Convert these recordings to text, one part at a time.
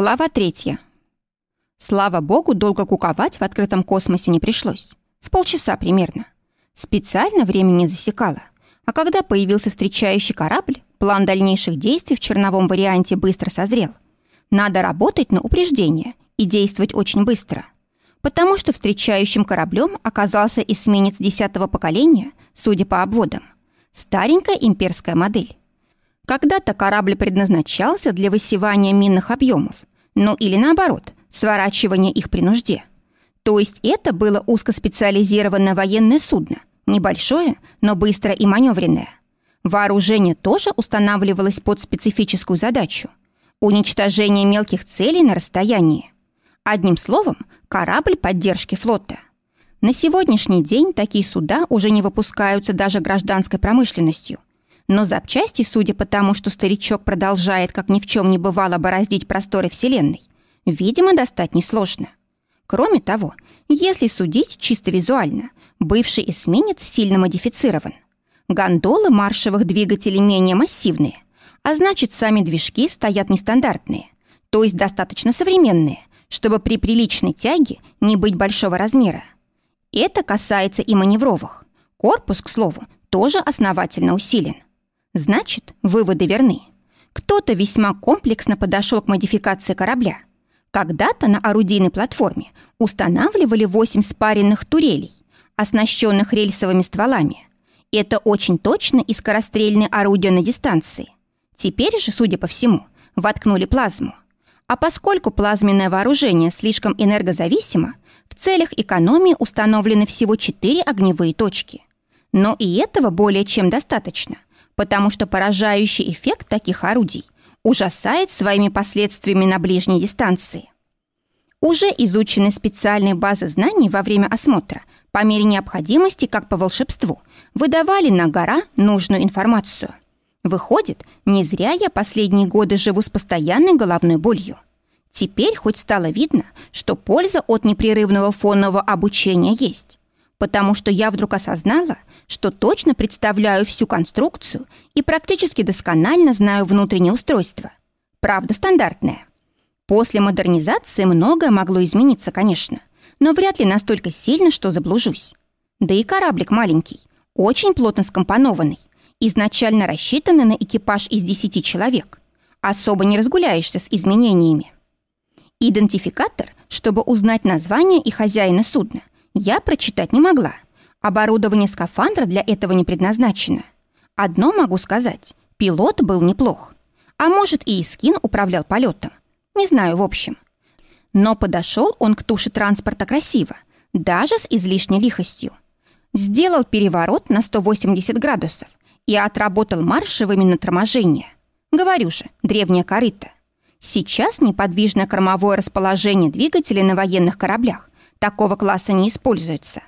Глава третья. Слава богу, долго куковать в открытом космосе не пришлось. С полчаса примерно. Специально время не засекала. А когда появился встречающий корабль, план дальнейших действий в черновом варианте быстро созрел. Надо работать на упреждение и действовать очень быстро. Потому что встречающим кораблем оказался эсминец десятого поколения, судя по обводам. Старенькая имперская модель. Когда-то корабль предназначался для высевания минных объемов, ну или наоборот, сворачивания их при нужде. То есть это было узкоспециализированное военное судно, небольшое, но быстрое и маневренное. Вооружение тоже устанавливалось под специфическую задачу – уничтожение мелких целей на расстоянии. Одним словом, корабль поддержки флота. На сегодняшний день такие суда уже не выпускаются даже гражданской промышленностью – но запчасти, судя по тому, что старичок продолжает, как ни в чем не бывало, бороздить просторы Вселенной, видимо, достать несложно. Кроме того, если судить чисто визуально, бывший эсминец сильно модифицирован. Гондолы маршевых двигателей менее массивные, а значит, сами движки стоят нестандартные, то есть достаточно современные, чтобы при приличной тяге не быть большого размера. Это касается и маневровых. Корпус, к слову, тоже основательно усилен. Значит, выводы верны. Кто-то весьма комплексно подошел к модификации корабля. Когда-то на орудийной платформе устанавливали восемь спаренных турелей, оснащенных рельсовыми стволами. Это очень точно и скорострельные орудия на дистанции. Теперь же, судя по всему, воткнули плазму. А поскольку плазменное вооружение слишком энергозависимо, в целях экономии установлены всего четыре огневые точки. Но и этого более чем достаточно – потому что поражающий эффект таких орудий ужасает своими последствиями на ближней дистанции. Уже изучены специальные базы знаний во время осмотра, по мере необходимости, как по волшебству, выдавали на гора нужную информацию. Выходит, не зря я последние годы живу с постоянной головной болью. Теперь хоть стало видно, что польза от непрерывного фонного обучения есть потому что я вдруг осознала, что точно представляю всю конструкцию и практически досконально знаю внутреннее устройство. Правда, стандартное. После модернизации многое могло измениться, конечно, но вряд ли настолько сильно, что заблужусь. Да и кораблик маленький, очень плотно скомпонованный, изначально рассчитанный на экипаж из 10 человек. Особо не разгуляешься с изменениями. Идентификатор, чтобы узнать название и хозяина судна, я прочитать не могла. Оборудование скафандра для этого не предназначено. Одно могу сказать, пилот был неплох. А может, и Искин управлял полетом. Не знаю, в общем. Но подошел он к туше транспорта красиво, даже с излишней лихостью. Сделал переворот на 180 градусов и отработал маршевыми на торможение. Говорю же, древняя корыта. Сейчас неподвижное кормовое расположение двигателей на военных кораблях такого класса не используется.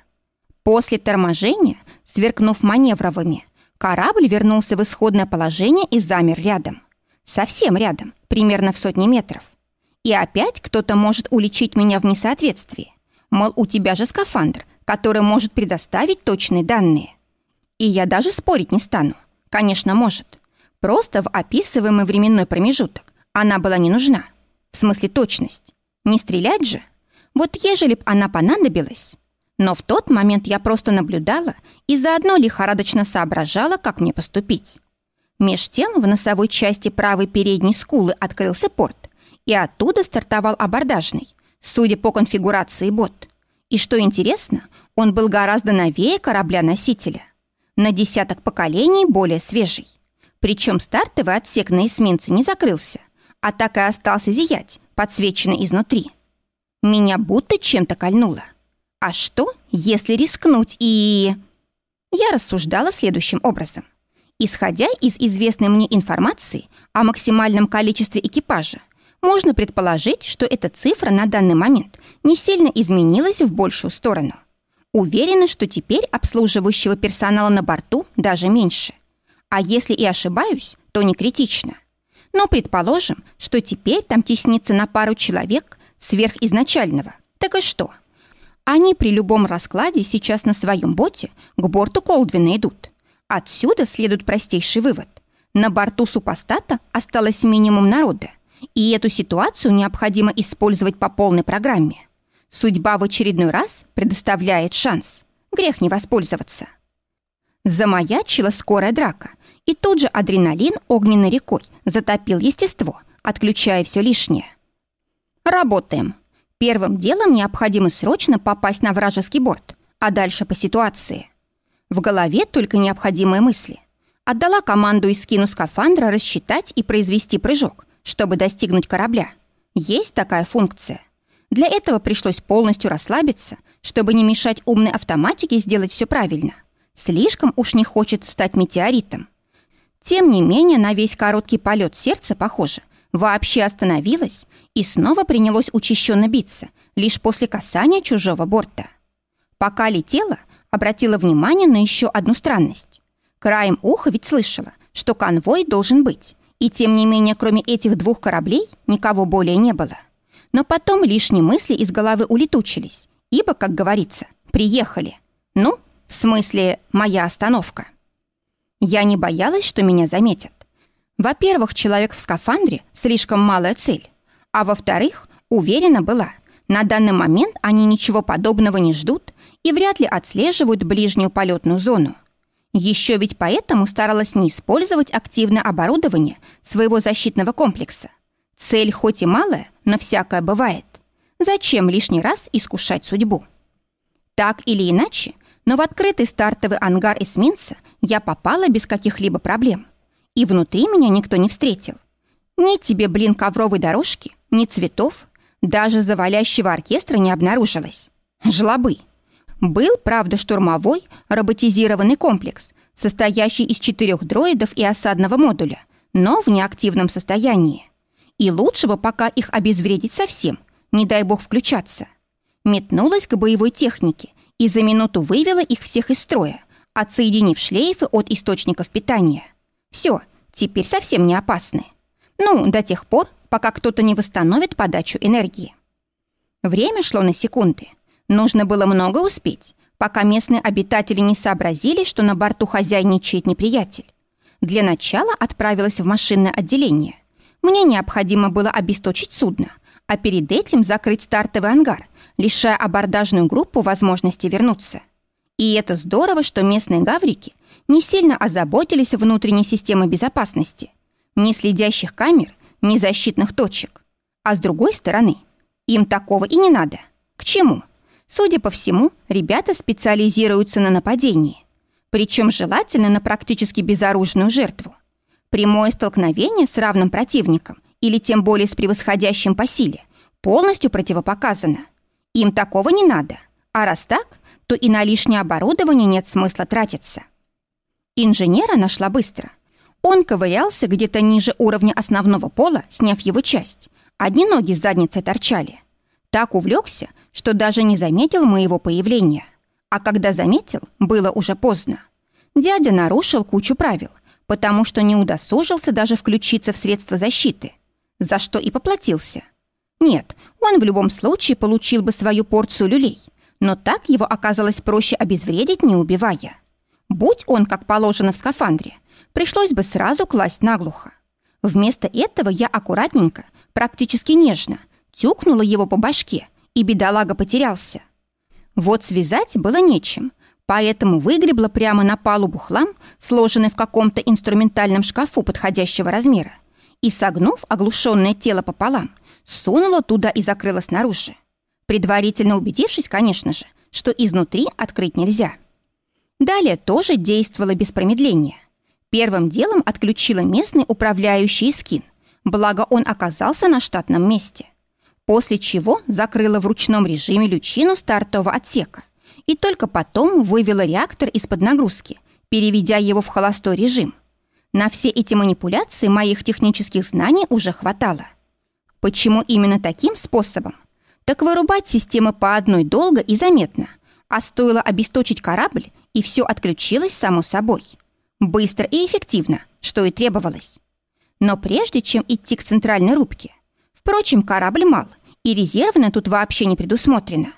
После торможения, сверкнув маневровыми, корабль вернулся в исходное положение и замер рядом. Совсем рядом, примерно в сотни метров. И опять кто-то может уличить меня в несоответствии. Мол, у тебя же скафандр, который может предоставить точные данные. И я даже спорить не стану. Конечно, может. Просто в описываемый временной промежуток она была не нужна. В смысле точность. Не стрелять же. Вот ежели б она понадобилась. Но в тот момент я просто наблюдала и заодно лихорадочно соображала, как мне поступить. Меж тем в носовой части правой передней скулы открылся порт, и оттуда стартовал абордажный, судя по конфигурации бот. И что интересно, он был гораздо новее корабля-носителя. На десяток поколений более свежий. Причем стартовый отсек на эсминце не закрылся, а так и остался зиять, подсвеченный изнутри. Меня будто чем-то кольнуло. А что, если рискнуть и... Я рассуждала следующим образом. Исходя из известной мне информации о максимальном количестве экипажа, можно предположить, что эта цифра на данный момент не сильно изменилась в большую сторону. Уверена, что теперь обслуживающего персонала на борту даже меньше. А если и ошибаюсь, то не критично. Но предположим, что теперь там теснится на пару человек сверхизначального. Так и что? Они при любом раскладе сейчас на своем боте к борту Колдвина идут. Отсюда следует простейший вывод. На борту супостата осталось минимум народа, И эту ситуацию необходимо использовать по полной программе. Судьба в очередной раз предоставляет шанс. Грех не воспользоваться. Замаячила скорая драка, и тут же адреналин огненной рекой затопил естество, отключая все лишнее. Работаем. Первым делом необходимо срочно попасть на вражеский борт, а дальше по ситуации. В голове только необходимые мысли. Отдала команду из скину скафандра рассчитать и произвести прыжок, чтобы достигнуть корабля. Есть такая функция. Для этого пришлось полностью расслабиться, чтобы не мешать умной автоматике сделать все правильно. Слишком уж не хочет стать метеоритом. Тем не менее, на весь короткий полет сердце, похоже, вообще остановилось и снова принялось учащенно биться, лишь после касания чужого борта. Пока летела, обратила внимание на еще одну странность. Краем уха ведь слышала, что конвой должен быть, и тем не менее, кроме этих двух кораблей, никого более не было. Но потом лишние мысли из головы улетучились, ибо, как говорится, приехали. Ну, в смысле, моя остановка. Я не боялась, что меня заметят. Во-первых, человек в скафандре – слишком малая цель. А во-вторых, уверена была, на данный момент они ничего подобного не ждут и вряд ли отслеживают ближнюю полетную зону. Еще ведь поэтому старалась не использовать активное оборудование своего защитного комплекса. Цель хоть и малая, но всякое бывает. Зачем лишний раз искушать судьбу? Так или иначе, но в открытый стартовый ангар эсминца я попала без каких-либо проблем. И внутри меня никто не встретил. Ни тебе, блин, ковровой дорожки, ни цветов, даже завалящего оркестра не обнаружилось. Жлобы. Был, правда, штурмовой, роботизированный комплекс, состоящий из четырех дроидов и осадного модуля, но в неактивном состоянии. И лучше бы пока их обезвредить совсем, не дай бог включаться. Метнулась к боевой технике и за минуту вывела их всех из строя, отсоединив шлейфы от источников питания. Все, теперь совсем не опасны. Ну, до тех пор, пока кто-то не восстановит подачу энергии. Время шло на секунды. Нужно было много успеть, пока местные обитатели не сообразили, что на борту хозяйничает неприятель. Для начала отправилась в машинное отделение. Мне необходимо было обесточить судно, а перед этим закрыть стартовый ангар, лишая абордажную группу возможности вернуться. И это здорово, что местные гаврики не сильно озаботились внутренней системой безопасности. Ни следящих камер, ни защитных точек. А с другой стороны, им такого и не надо. К чему? Судя по всему, ребята специализируются на нападении. Причем желательно на практически безоружную жертву. Прямое столкновение с равным противником или тем более с превосходящим по силе полностью противопоказано. Им такого не надо. А раз так, то и на лишнее оборудование нет смысла тратиться. Инженера нашла быстро. Он ковырялся где-то ниже уровня основного пола, сняв его часть. Одни ноги с задницей торчали. Так увлекся, что даже не заметил моего появления. А когда заметил, было уже поздно. Дядя нарушил кучу правил, потому что не удосужился даже включиться в средства защиты, за что и поплатился. Нет, он в любом случае получил бы свою порцию люлей, но так его оказалось проще обезвредить, не убивая. Будь он, как положено в скафандре, пришлось бы сразу класть наглухо. Вместо этого я аккуратненько, практически нежно, тюкнула его по башке, и бедолага потерялся. Вот связать было нечем, поэтому выгребла прямо на палубу хлам, сложенный в каком-то инструментальном шкафу подходящего размера, и, согнув оглушенное тело пополам, сунула туда и закрыла снаружи. Предварительно убедившись, конечно же, что изнутри открыть нельзя. Далее тоже действовала без промедления. Первым делом отключила местный управляющий скин, благо он оказался на штатном месте. После чего закрыла в ручном режиме лючину стартового отсека и только потом вывела реактор из-под нагрузки, переведя его в холостой режим. На все эти манипуляции моих технических знаний уже хватало. Почему именно таким способом? Так вырубать системы по одной долго и заметно, а стоило обесточить корабль, и все отключилось само собой. Быстро и эффективно, что и требовалось. Но прежде чем идти к центральной рубке, впрочем, корабль мал, и резервно тут вообще не предусмотрено.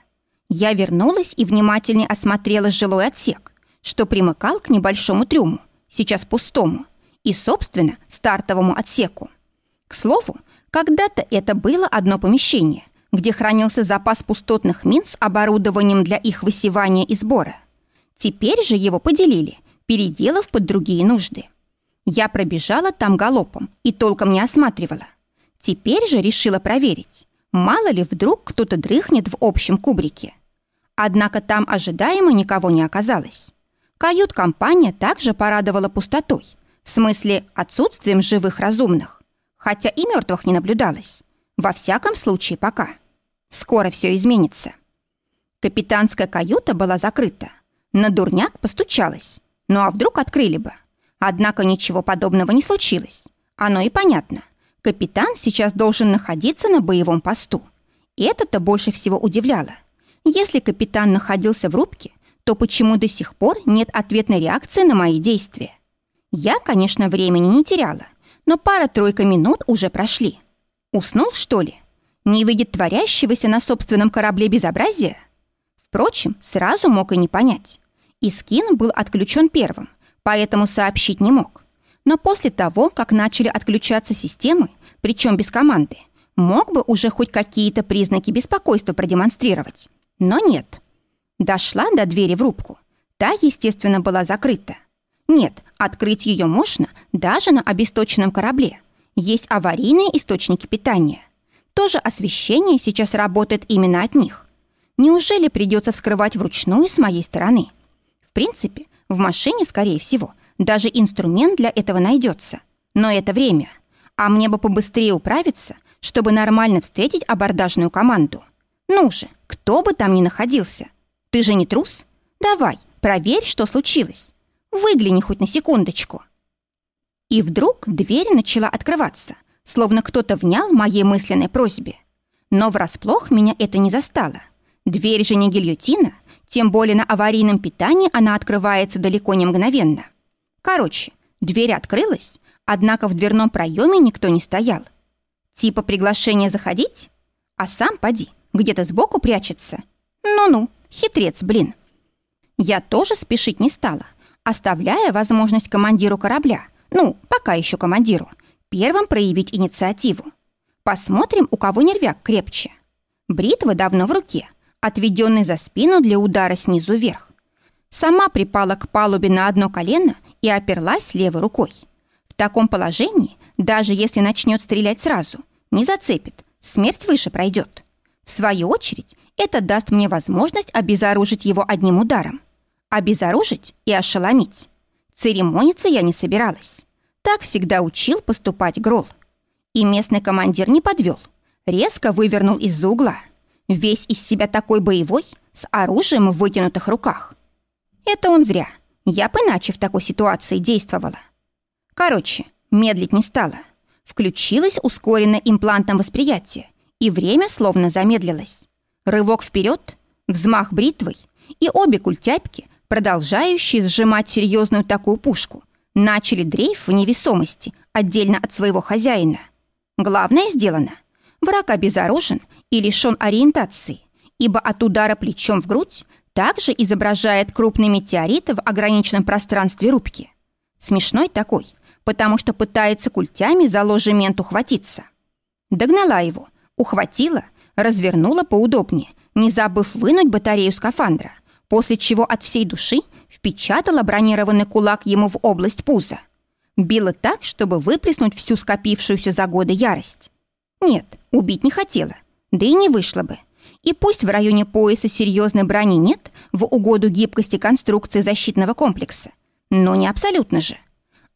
Я вернулась и внимательнее осмотрела жилой отсек, что примыкал к небольшому трюму, сейчас пустому, и, собственно, стартовому отсеку. К слову, когда-то это было одно помещение, где хранился запас пустотных мин с оборудованием для их высевания и сбора. Теперь же его поделили, переделав под другие нужды. Я пробежала там галопом и толком не осматривала. Теперь же решила проверить, мало ли вдруг кто-то дрыхнет в общем кубрике. Однако там ожидаемо никого не оказалось. Кают-компания также порадовала пустотой, в смысле отсутствием живых разумных, хотя и мертвых не наблюдалось. Во всяком случае, пока. Скоро все изменится. Капитанская каюта была закрыта. На дурняк постучалась. Ну а вдруг открыли бы? Однако ничего подобного не случилось. Оно и понятно. Капитан сейчас должен находиться на боевом посту. И это-то больше всего удивляло. Если капитан находился в рубке, то почему до сих пор нет ответной реакции на мои действия? Я, конечно, времени не теряла, но пара-тройка минут уже прошли. Уснул, что ли? Не видит творящегося на собственном корабле безобразия? Впрочем, сразу мог и не понять. Искин был отключен первым, поэтому сообщить не мог. Но после того, как начали отключаться системы, причем без команды, мог бы уже хоть какие-то признаки беспокойства продемонстрировать. Но нет. Дошла до двери в рубку. Та, естественно, была закрыта. Нет, открыть ее можно даже на обесточенном корабле. Есть аварийные источники питания. Тоже освещение сейчас работает именно от них. Неужели придется вскрывать вручную с моей стороны? Принципе, в машине, скорее всего, даже инструмент для этого найдется. Но это время. А мне бы побыстрее управиться, чтобы нормально встретить абордажную команду. Ну же, кто бы там ни находился. Ты же не трус? Давай, проверь, что случилось. Выгляни хоть на секундочку. И вдруг дверь начала открываться, словно кто-то внял моей мысленной просьбе. Но врасплох меня это не застало. Дверь же не гильотина, тем более на аварийном питании она открывается далеко не мгновенно. Короче, дверь открылась, однако в дверном проеме никто не стоял. Типа приглашение заходить? А сам поди, где-то сбоку прячется. Ну-ну, хитрец, блин. Я тоже спешить не стала, оставляя возможность командиру корабля, ну, пока еще командиру, первым проявить инициативу. Посмотрим, у кого нервяк крепче. Бритва давно в руке, отведенный за спину для удара снизу вверх. Сама припала к палубе на одно колено и оперлась левой рукой. В таком положении, даже если начнет стрелять сразу, не зацепит, смерть выше пройдет. В свою очередь, это даст мне возможность обезоружить его одним ударом. Обезоружить и ошеломить. Церемониться я не собиралась. Так всегда учил поступать Грол. И местный командир не подвел. Резко вывернул из-за угла. Весь из себя такой боевой, с оружием в вытянутых руках. Это он зря. Я бы иначе в такой ситуации действовала. Короче, медлить не стала. Включилось ускоренное имплантом восприятие и время словно замедлилось. Рывок вперед, взмах бритвой, и обе культяпки, продолжающие сжимать серьезную такую пушку, начали дрейф в невесомости отдельно от своего хозяина. Главное сделано. Враг обезоружен и лишен ориентации, ибо от удара плечом в грудь также изображает крупный метеорит в ограниченном пространстве рубки. Смешной такой, потому что пытается культями за ложемент ухватиться. Догнала его, Ухватила, развернула поудобнее, не забыв вынуть батарею скафандра, после чего от всей души впечатала бронированный кулак ему в область пуза. Била так, чтобы выплеснуть всю скопившуюся за годы ярость. Нет, убить не хотела, да и не вышло бы. И пусть в районе пояса серьезной брони нет в угоду гибкости конструкции защитного комплекса, но не абсолютно же.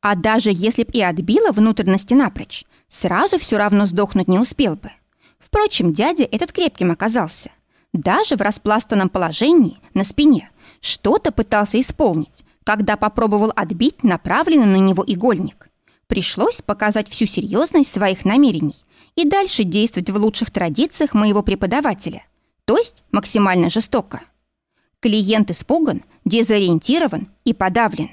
А даже если б и отбила внутренности напрочь, сразу все равно сдохнуть не успел бы. Впрочем, дядя этот крепким оказался. Даже в распластанном положении, на спине, что-то пытался исполнить, когда попробовал отбить направленный на него игольник. Пришлось показать всю серьезность своих намерений и дальше действовать в лучших традициях моего преподавателя, то есть максимально жестоко. Клиент испуган, дезориентирован и подавлен.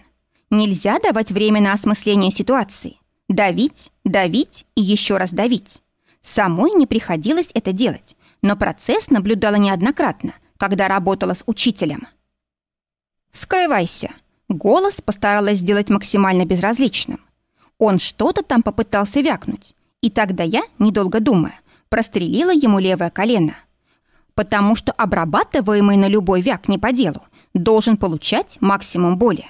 Нельзя давать время на осмысление ситуации. Давить, давить и еще раз давить. Самой не приходилось это делать, но процесс наблюдала неоднократно, когда работала с учителем. «Вскрывайся!» Голос постаралась сделать максимально безразличным. Он что-то там попытался вякнуть, И тогда я, недолго думая, прострелила ему левое колено. Потому что обрабатываемый на любой вяк не по делу должен получать максимум боли.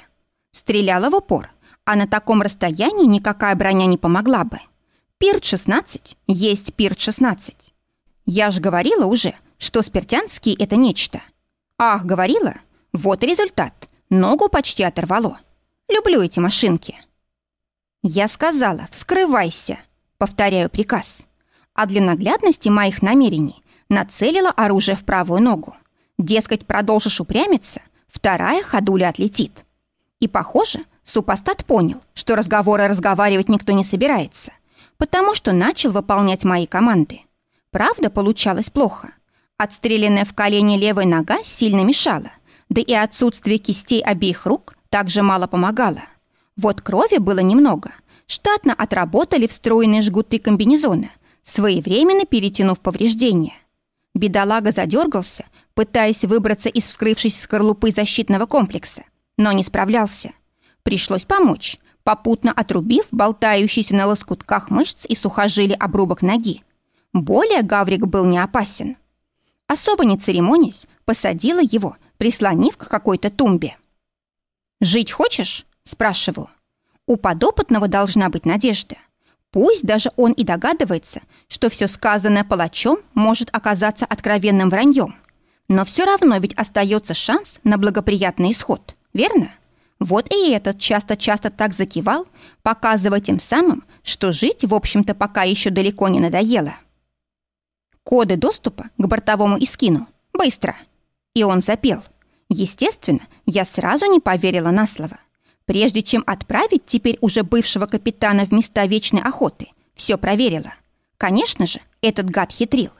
Стреляла в упор, а на таком расстоянии никакая броня не помогла бы. Пирт-16 есть Пирт-16. Я же говорила уже, что спиртянский — это нечто. Ах, говорила? Вот и результат. Ногу почти оторвало. Люблю эти машинки. Я сказала, вскрывайся, повторяю приказ. А для наглядности моих намерений нацелила оружие в правую ногу. Дескать, продолжишь упрямиться, вторая ходуля отлетит. И, похоже, супостат понял, что разговоры разговаривать никто не собирается, потому что начал выполнять мои команды. Правда, получалось плохо. Отстрелянная в колени левая нога сильно мешала, да и отсутствие кистей обеих рук также мало помогало. Вот крови было немного. Штатно отработали встроенные жгуты комбинезона, своевременно перетянув повреждения. Бедолага задергался, пытаясь выбраться из вскрывшейся скорлупы защитного комплекса, но не справлялся. Пришлось помочь, попутно отрубив болтающийся на лоскутках мышц и сухожилий обрубок ноги. Более Гаврик был не опасен. Особо не церемонясь, посадила его, прислонив к какой-то тумбе. «Жить хочешь?» – спрашиваю. У подопытного должна быть надежда. Пусть даже он и догадывается, что все сказанное палачом может оказаться откровенным враньем. Но все равно ведь остается шанс на благоприятный исход, верно? Вот и этот часто-часто так закивал, показывая тем самым, что жить, в общем-то, пока еще далеко не надоело. Коды доступа к бортовому искину. Быстро. И он запел. Естественно, я сразу не поверила на слово. Прежде чем отправить теперь уже бывшего капитана в места вечной охоты, все проверила. Конечно же, этот гад хитрил.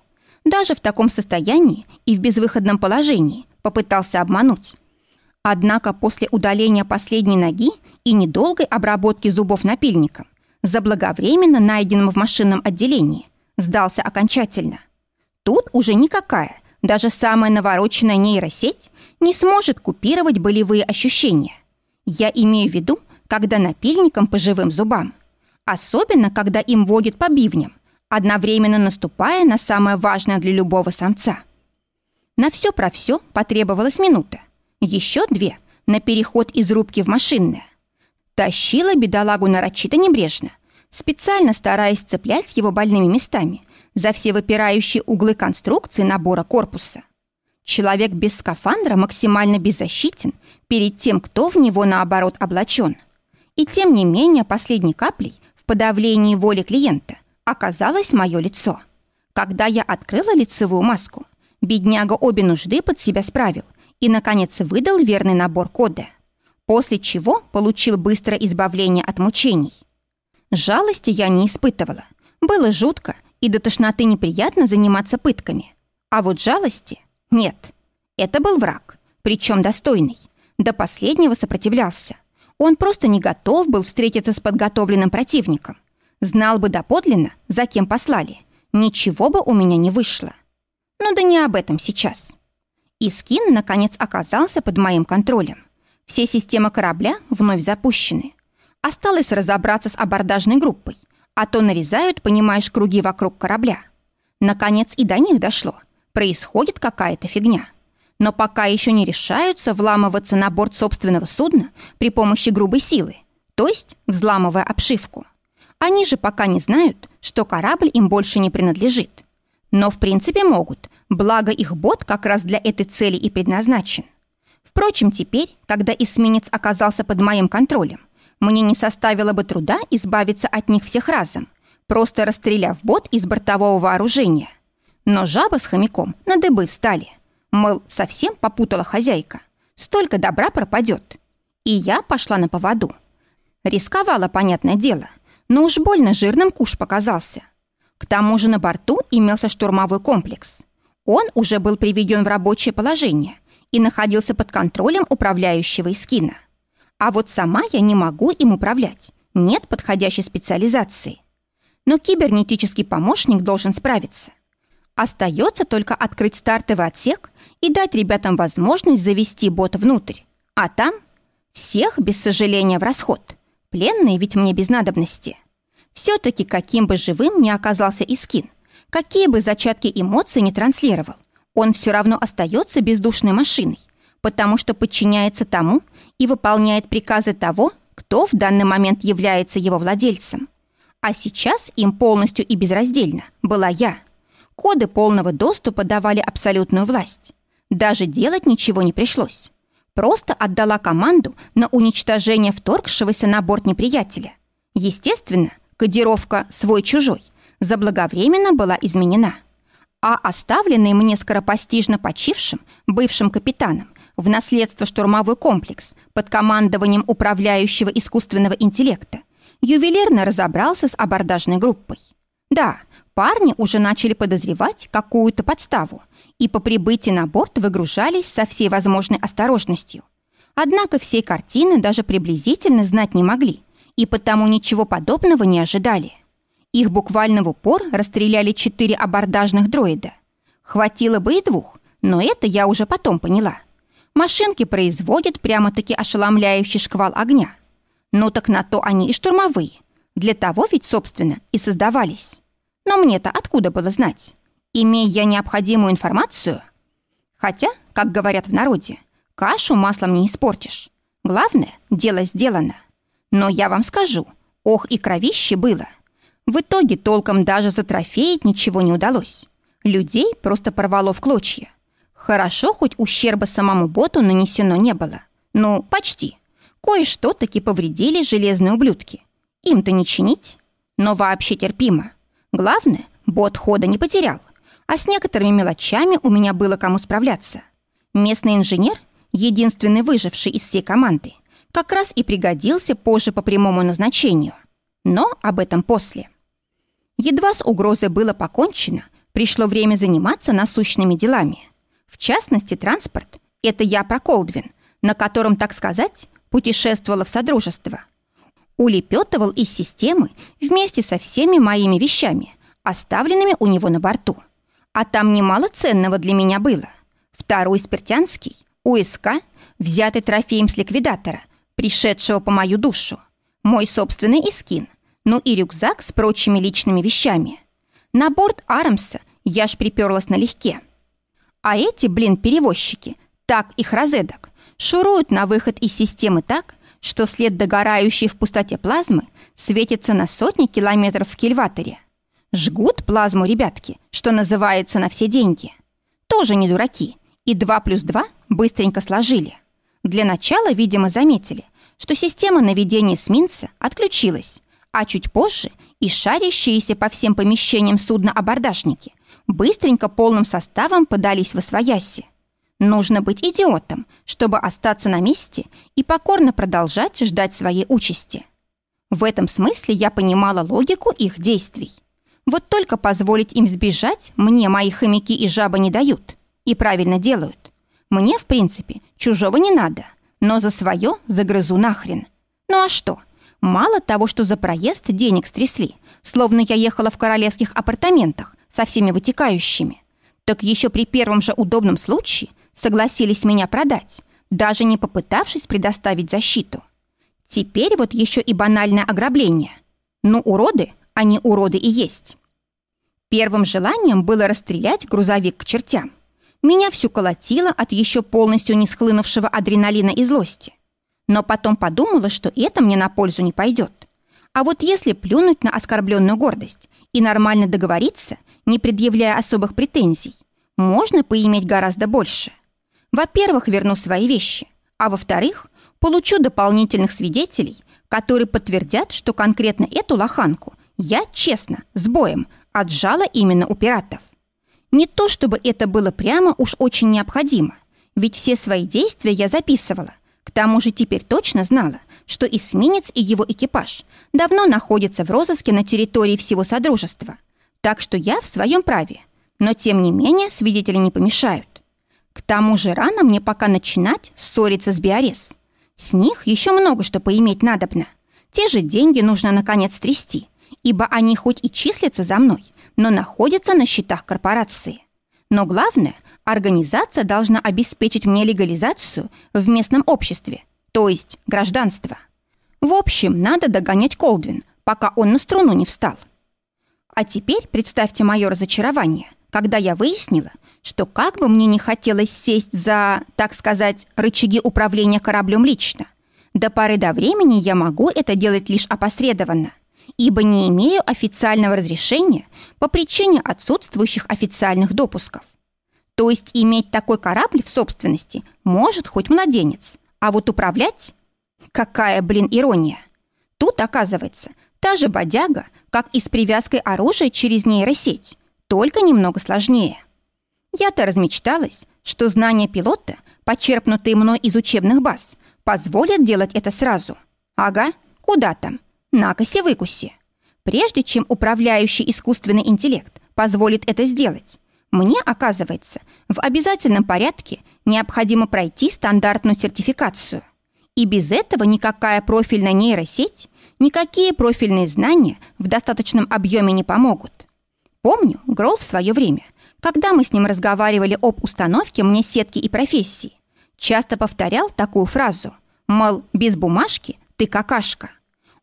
Даже в таком состоянии и в безвыходном положении попытался обмануть. Однако после удаления последней ноги и недолгой обработки зубов напильником, заблаговременно найденным в машинном отделении, сдался окончательно. Тут уже никакая, даже самая навороченная нейросеть не сможет купировать болевые ощущения. Я имею в виду, когда напильником по живым зубам. Особенно, когда им водят по бивням, одновременно наступая на самое важное для любого самца. На все про все потребовалась минута. Еще две на переход из рубки в машинное. Тащила бедолагу нарочито небрежно, специально стараясь цеплять его больными местами за все выпирающие углы конструкции набора корпуса. Человек без скафандра максимально беззащитен перед тем, кто в него, наоборот, облачен. И тем не менее последней каплей в подавлении воли клиента оказалось мое лицо. Когда я открыла лицевую маску, бедняга обе нужды под себя справил и, наконец, выдал верный набор кода, после чего получил быстрое избавление от мучений. Жалости я не испытывала. Было жутко и до тошноты неприятно заниматься пытками. А вот жалости нет, это был враг, причем достойный. До последнего сопротивлялся. Он просто не готов был встретиться с подготовленным противником. Знал бы доподлинно, за кем послали. Ничего бы у меня не вышло. Но да не об этом сейчас. Искин, наконец, оказался под моим контролем. Все системы корабля вновь запущены. Осталось разобраться с абордажной группой, а то нарезают, понимаешь, круги вокруг корабля. Наконец и до них дошло происходит какая-то фигня. Но пока еще не решаются вламываться на борт собственного судна при помощи грубой силы, то есть взламывая обшивку. Они же пока не знают, что корабль им больше не принадлежит. Но в принципе могут, благо их бот как раз для этой цели и предназначен. Впрочем, теперь, когда эсминец оказался под моим контролем, мне не составило бы труда избавиться от них всех разом, просто расстреляв бот из бортового вооружения. Но жаба с хомяком на дыбы встали. Мол, совсем попутала хозяйка. Столько добра пропадет. И я пошла на поводу. Рисковала, понятное дело, но уж больно жирным куш показался. К тому же на борту имелся штурмовой комплекс. Он уже был приведен в рабочее положение и находился под контролем управляющего Искина. А вот сама я не могу им управлять. Нет подходящей специализации. Но кибернетический помощник должен справиться – Остается только открыть стартовый отсек и дать ребятам возможность завести бот внутрь. А там всех, без сожаления, в расход. Пленные ведь мне без надобности. Все-таки каким бы живым ни оказался Искин, какие бы зачатки эмоций не транслировал, он все равно остается бездушной машиной, потому что подчиняется тому и выполняет приказы того, кто в данный момент является его владельцем. А сейчас им полностью и безраздельно была я. Коды полного доступа давали абсолютную власть. Даже делать ничего не пришлось. Просто отдала команду на уничтожение вторгшегося на борт неприятеля. Естественно, кодировка «свой-чужой» заблаговременно была изменена. А оставленный мне скоропостижно почившим бывшим капитаном в наследство штурмовой комплекс под командованием управляющего искусственного интеллекта ювелирно разобрался с абордажной группой. Да, парни уже начали подозревать какую-то подставу и по прибытии на борт выгружались со всей возможной осторожностью. Однако всей картины даже приблизительно знать не могли и потому ничего подобного не ожидали. Их буквально в упор расстреляли четыре абордажных дроида. Хватило бы и двух, но это я уже потом поняла. Машинки производят прямо-таки ошеломляющий шквал огня. Ну так на то они и штурмовые. Для того ведь, собственно, и создавались. Но мне-то откуда было знать? Имея я необходимую информацию? Хотя, как говорят в народе, кашу маслом не испортишь. Главное, дело сделано. Но я вам скажу, ох и кровище было. В итоге толком даже затрофеить ничего не удалось. Людей просто порвало в клочья. Хорошо, хоть ущерба самому боту нанесено не было. Ну, почти. Кое-что таки повредили железные ублюдки. Им-то не чинить. Но вообще терпимо. Главное, бот хода не потерял. А с некоторыми мелочами у меня было кому справляться. Местный инженер, единственный выживший из всей команды, как раз и пригодился позже по прямому назначению. Но об этом после. Едва с угрозой было покончено, пришло время заниматься насущными делами – в частности, транспорт – это я про Колдвин, на котором, так сказать, путешествовала в Содружество. Улепетывал из системы вместе со всеми моими вещами, оставленными у него на борту. А там немало ценного для меня было. Второй спиртянский, УСК, взятый трофеем с ликвидатора, пришедшего по мою душу. Мой собственный искин, ну и рюкзак с прочими личными вещами. На борт Арамса я ж приперлась налегке – а эти, блин, перевозчики, так их розедок, шуруют на выход из системы так, что след догорающей в пустоте плазмы светится на сотни километров в кильваторе. Жгут плазму ребятки, что называется, на все деньги. Тоже не дураки. И 2 плюс 2 быстренько сложили. Для начала, видимо, заметили, что система наведения эсминца отключилась, а чуть позже и шарящиеся по всем помещениям судна абордажники быстренько полным составом подались в освояси. Нужно быть идиотом, чтобы остаться на месте и покорно продолжать ждать своей участи. В этом смысле я понимала логику их действий. Вот только позволить им сбежать мне мои хомяки и жаба не дают. И правильно делают. Мне, в принципе, чужого не надо, но за свое загрызу нахрен. Ну а что? Мало того, что за проезд денег стрясли, словно я ехала в королевских апартаментах со всеми вытекающими, так еще при первом же удобном случае согласились меня продать, даже не попытавшись предоставить защиту. Теперь вот еще и банальное ограбление. Ну, уроды, они уроды и есть. Первым желанием было расстрелять грузовик к чертям. Меня всю колотило от еще полностью не схлынувшего адреналина и злости. Но потом подумала, что это мне на пользу не пойдет. А вот если плюнуть на оскорбленную гордость и нормально договориться, не предъявляя особых претензий, можно поиметь гораздо больше. Во-первых, верну свои вещи, а во-вторых, получу дополнительных свидетелей, которые подтвердят, что конкретно эту лоханку я, честно, с боем отжала именно у пиратов. Не то чтобы это было прямо уж очень необходимо, ведь все свои действия я записывала, к тому же теперь точно знала, что эсминец и его экипаж давно находятся в розыске на территории всего Содружества. Так что я в своем праве. Но, тем не менее, свидетели не помешают. К тому же рано мне пока начинать ссориться с Биорез. С них еще много что поиметь надобно. Те же деньги нужно, наконец, трясти, ибо они хоть и числятся за мной, но находятся на счетах корпорации. Но главное, Организация должна обеспечить мне легализацию в местном обществе, то есть гражданство. В общем, надо догонять Колдвин, пока он на струну не встал. А теперь представьте мое разочарование, когда я выяснила, что как бы мне не хотелось сесть за, так сказать, рычаги управления кораблем лично, до поры до времени я могу это делать лишь опосредованно, ибо не имею официального разрешения по причине отсутствующих официальных допусков. То есть иметь такой корабль в собственности может хоть младенец, а вот управлять? Какая, блин, ирония! Тут, оказывается, та же бодяга, как и с привязкой оружия через нейросеть, только немного сложнее. Я-то размечталась, что знания пилота, почерпнутые мной из учебных баз, позволят делать это сразу. Ага, куда там? Накоси-выкуси. Прежде чем управляющий искусственный интеллект позволит это сделать, мне, оказывается, в обязательном порядке необходимо пройти стандартную сертификацию. И без этого никакая профильная нейросеть, никакие профильные знания в достаточном объеме не помогут. Помню, Гроу в свое время, когда мы с ним разговаривали об установке мне сетки и профессии, часто повторял такую фразу, мол, без бумажки ты какашка.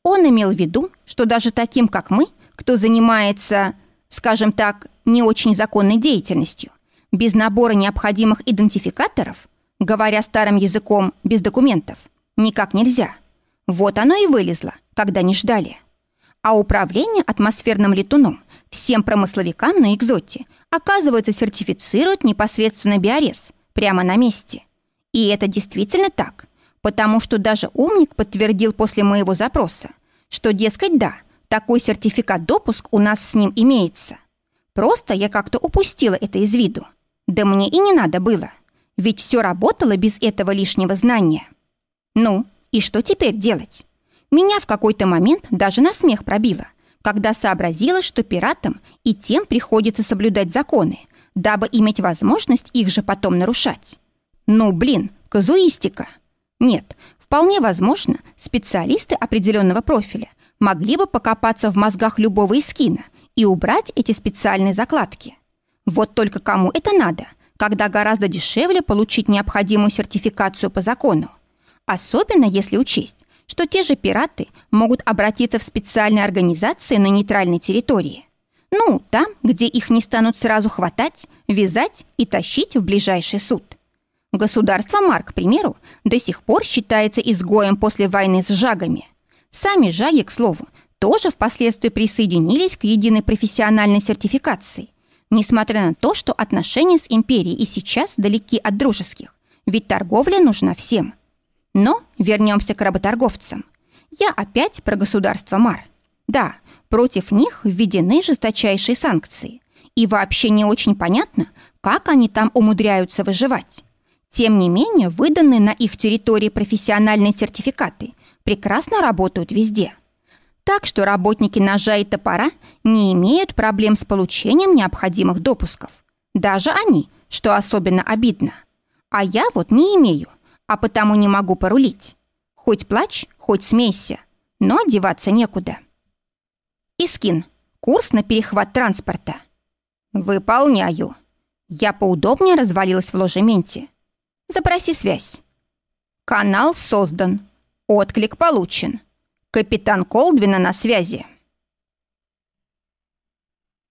Он имел в виду, что даже таким, как мы, кто занимается, скажем так, не очень законной деятельностью, без набора необходимых идентификаторов, говоря старым языком, без документов, никак нельзя. Вот оно и вылезло, когда не ждали. А управление атмосферным летуном всем промысловикам на экзоте, оказывается, сертифицирует непосредственно Биорез прямо на месте. И это действительно так, потому что даже умник подтвердил после моего запроса, что, дескать, да, такой сертификат-допуск у нас с ним имеется. Просто я как-то упустила это из виду. Да мне и не надо было, ведь все работало без этого лишнего знания. Ну, и что теперь делать? Меня в какой-то момент даже на смех пробило, когда сообразила, что пиратам и тем приходится соблюдать законы, дабы иметь возможность их же потом нарушать. Ну, блин, казуистика. Нет, вполне возможно, специалисты определенного профиля могли бы покопаться в мозгах любого эскина и убрать эти специальные закладки. Вот только кому это надо, когда гораздо дешевле получить необходимую сертификацию по закону. Особенно если учесть, что те же пираты могут обратиться в специальные организации на нейтральной территории. Ну, там, где их не станут сразу хватать, вязать и тащить в ближайший суд. Государство Марк, к примеру, до сих пор считается изгоем после войны с жагами. Сами жаги, к слову, тоже впоследствии присоединились к единой профессиональной сертификации, несмотря на то, что отношения с империей и сейчас далеки от дружеских, ведь торговля нужна всем – но вернемся к работорговцам. Я опять про государство Мар. Да, против них введены жесточайшие санкции. И вообще не очень понятно, как они там умудряются выживать. Тем не менее, выданные на их территории профессиональные сертификаты прекрасно работают везде. Так что работники ножа и топора не имеют проблем с получением необходимых допусков. Даже они, что особенно обидно. А я вот не имею – а потому не могу порулить. Хоть плачь, хоть смейся, но одеваться некуда. Искин. Курс на перехват транспорта. Выполняю. Я поудобнее развалилась в ложементе. Запроси связь. Канал создан. Отклик получен. Капитан Колдвина на связи.